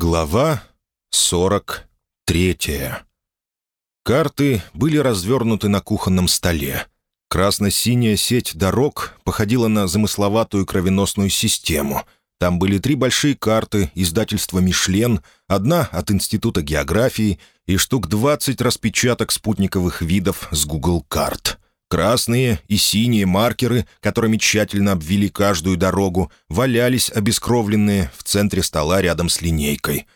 Глава 43 Карты были развернуты на кухонном столе. Красно-синяя сеть дорог походила на замысловатую кровеносную систему. Там были три большие карты издательства «Мишлен», одна от Института географии и штук 20 распечаток спутниковых видов с Google карт. Красные и синие маркеры, которыми тщательно обвели каждую дорогу, валялись обескровленные в центре стола рядом с линейкой.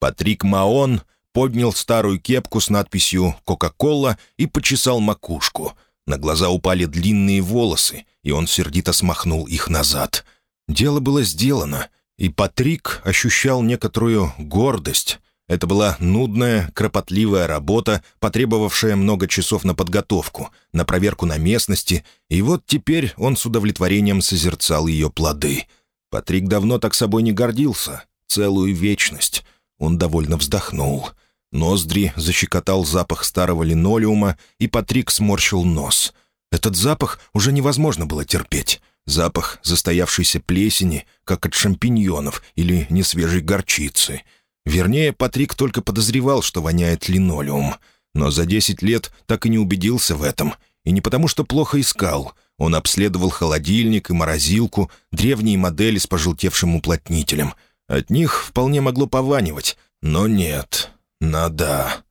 Патрик Маон поднял старую кепку с надписью «Кока-кола» и почесал макушку. На глаза упали длинные волосы, и он сердито смахнул их назад. Дело было сделано, и Патрик ощущал некоторую гордость — это была нудная, кропотливая работа, потребовавшая много часов на подготовку, на проверку на местности, и вот теперь он с удовлетворением созерцал ее плоды. Патрик давно так собой не гордился. Целую вечность. Он довольно вздохнул. Ноздри защекотал запах старого линолеума, и Патрик сморщил нос. Этот запах уже невозможно было терпеть. Запах застоявшейся плесени, как от шампиньонов или несвежей горчицы — Вернее, Патрик только подозревал, что воняет линолеум. Но за десять лет так и не убедился в этом. И не потому, что плохо искал. Он обследовал холодильник и морозилку, древние модели с пожелтевшим уплотнителем. От них вполне могло пованивать. Но нет. Надо.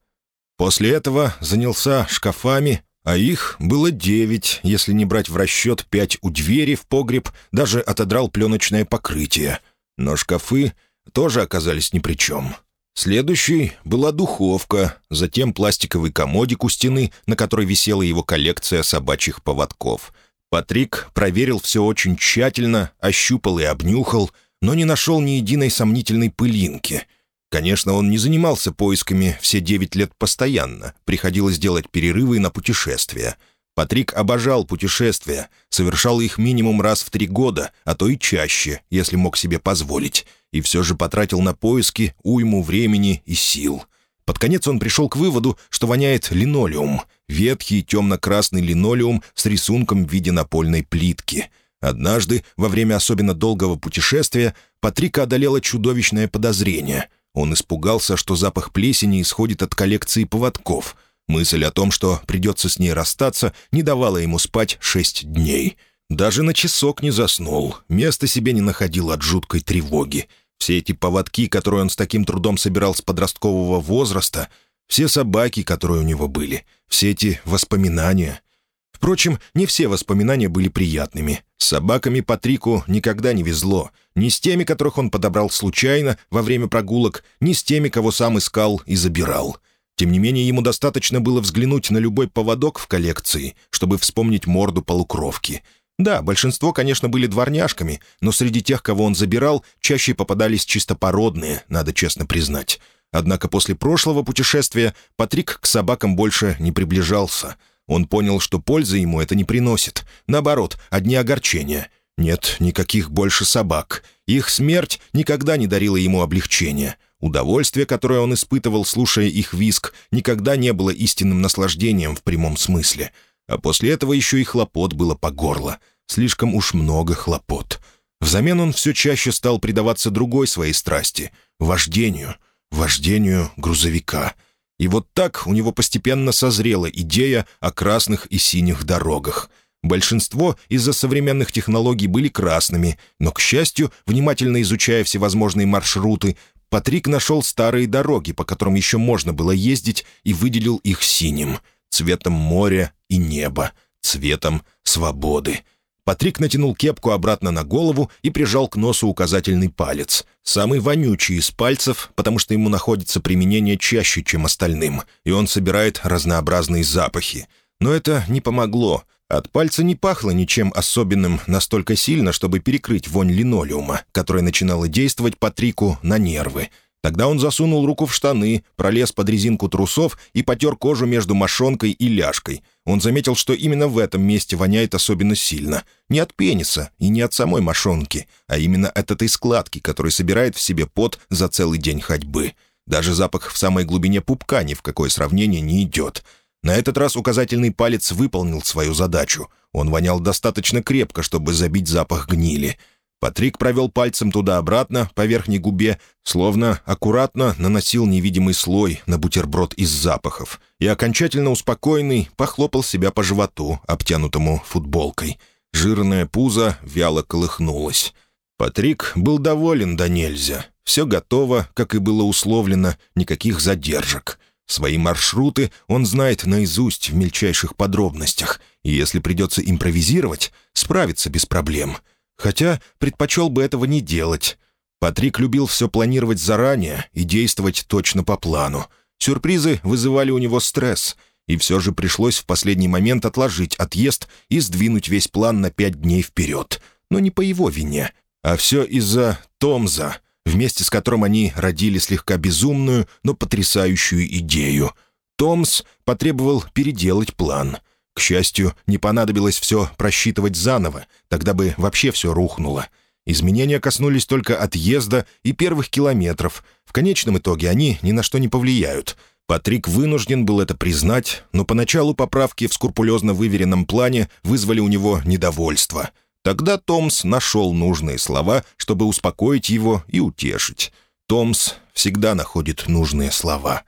После этого занялся шкафами, а их было девять, если не брать в расчет пять у двери в погреб, даже отодрал пленочное покрытие. Но шкафы тоже оказались ни при чем. Следующей была духовка, затем пластиковый комодик у стены, на которой висела его коллекция собачьих поводков. Патрик проверил все очень тщательно, ощупал и обнюхал, но не нашел ни единой сомнительной пылинки. Конечно, он не занимался поисками все девять лет постоянно, приходилось делать перерывы на путешествия. Патрик обожал путешествия, совершал их минимум раз в три года, а то и чаще, если мог себе позволить — и все же потратил на поиски уйму времени и сил. Под конец он пришел к выводу, что воняет линолеум, ветхий темно-красный линолеум с рисунком в виде напольной плитки. Однажды, во время особенно долгого путешествия, Патрика одолело чудовищное подозрение. Он испугался, что запах плесени исходит от коллекции поводков. Мысль о том, что придется с ней расстаться, не давала ему спать шесть дней — даже на часок не заснул, места себе не находил от жуткой тревоги. Все эти поводки, которые он с таким трудом собирал с подросткового возраста, все собаки, которые у него были, все эти воспоминания. Впрочем, не все воспоминания были приятными. С собаками Патрику никогда не везло. Ни с теми, которых он подобрал случайно во время прогулок, ни с теми, кого сам искал и забирал. Тем не менее, ему достаточно было взглянуть на любой поводок в коллекции, чтобы вспомнить морду полукровки — да, большинство, конечно, были дворняжками, но среди тех, кого он забирал, чаще попадались чистопородные, надо честно признать. Однако после прошлого путешествия Патрик к собакам больше не приближался. Он понял, что пользы ему это не приносит. Наоборот, одни огорчения. Нет никаких больше собак. Их смерть никогда не дарила ему облегчения. Удовольствие, которое он испытывал, слушая их виск, никогда не было истинным наслаждением в прямом смысле. А после этого еще и хлопот было по горло — Слишком уж много хлопот. Взамен он все чаще стал предаваться другой своей страсти — вождению, вождению грузовика. И вот так у него постепенно созрела идея о красных и синих дорогах. Большинство из-за современных технологий были красными, но, к счастью, внимательно изучая всевозможные маршруты, Патрик нашел старые дороги, по которым еще можно было ездить, и выделил их синим, цветом моря и неба, цветом свободы. Патрик натянул кепку обратно на голову и прижал к носу указательный палец. Самый вонючий из пальцев, потому что ему находится применение чаще, чем остальным, и он собирает разнообразные запахи. Но это не помогло. От пальца не пахло ничем особенным настолько сильно, чтобы перекрыть вонь линолеума, которая начинала действовать Патрику на нервы. Тогда он засунул руку в штаны, пролез под резинку трусов и потер кожу между мошонкой и ляжкой. Он заметил, что именно в этом месте воняет особенно сильно. Не от пениса и не от самой мошонки, а именно от этой складки, которая собирает в себе пот за целый день ходьбы. Даже запах в самой глубине пупка ни в какое сравнение не идет. На этот раз указательный палец выполнил свою задачу. Он вонял достаточно крепко, чтобы забить запах гнили. Патрик провел пальцем туда-обратно, по верхней губе, словно аккуратно наносил невидимый слой на бутерброд из запахов, и окончательно успокоенный похлопал себя по животу, обтянутому футболкой. Жирное пузо вяло колыхнулось. Патрик был доволен до нельзя. Все готово, как и было условлено, никаких задержек. Свои маршруты он знает наизусть в мельчайших подробностях, и если придется импровизировать, справится без проблем — Хотя предпочел бы этого не делать. Патрик любил все планировать заранее и действовать точно по плану. Сюрпризы вызывали у него стресс, и все же пришлось в последний момент отложить отъезд и сдвинуть весь план на пять дней вперед. Но не по его вине, а все из-за Томза, вместе с которым они родили слегка безумную, но потрясающую идею. Томс потребовал переделать план — к счастью, не понадобилось все просчитывать заново, тогда бы вообще все рухнуло. Изменения коснулись только отъезда и первых километров. В конечном итоге они ни на что не повлияют. Патрик вынужден был это признать, но поначалу поправки в скрупулезно выверенном плане вызвали у него недовольство. Тогда Томс нашел нужные слова, чтобы успокоить его и утешить. Томс всегда находит нужные слова.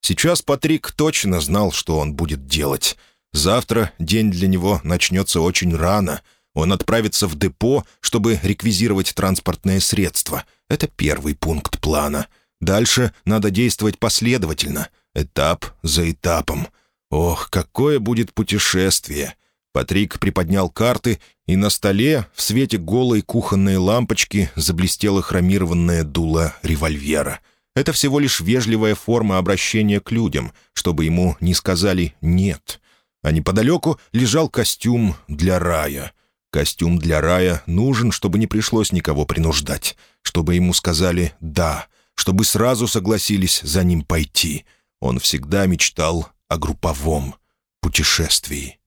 Сейчас Патрик точно знал, что он будет делать — Завтра день для него начнется очень рано. Он отправится в депо, чтобы реквизировать транспортное средство. Это первый пункт плана. Дальше надо действовать последовательно, этап за этапом. Ох, какое будет путешествие! Патрик приподнял карты, и на столе, в свете голой кухонной лампочки, заблестело хромированное дуло револьвера. Это всего лишь вежливая форма обращения к людям, чтобы ему не сказали «нет» а неподалеку лежал костюм для рая. Костюм для рая нужен, чтобы не пришлось никого принуждать, чтобы ему сказали «да», чтобы сразу согласились за ним пойти. Он всегда мечтал о групповом путешествии.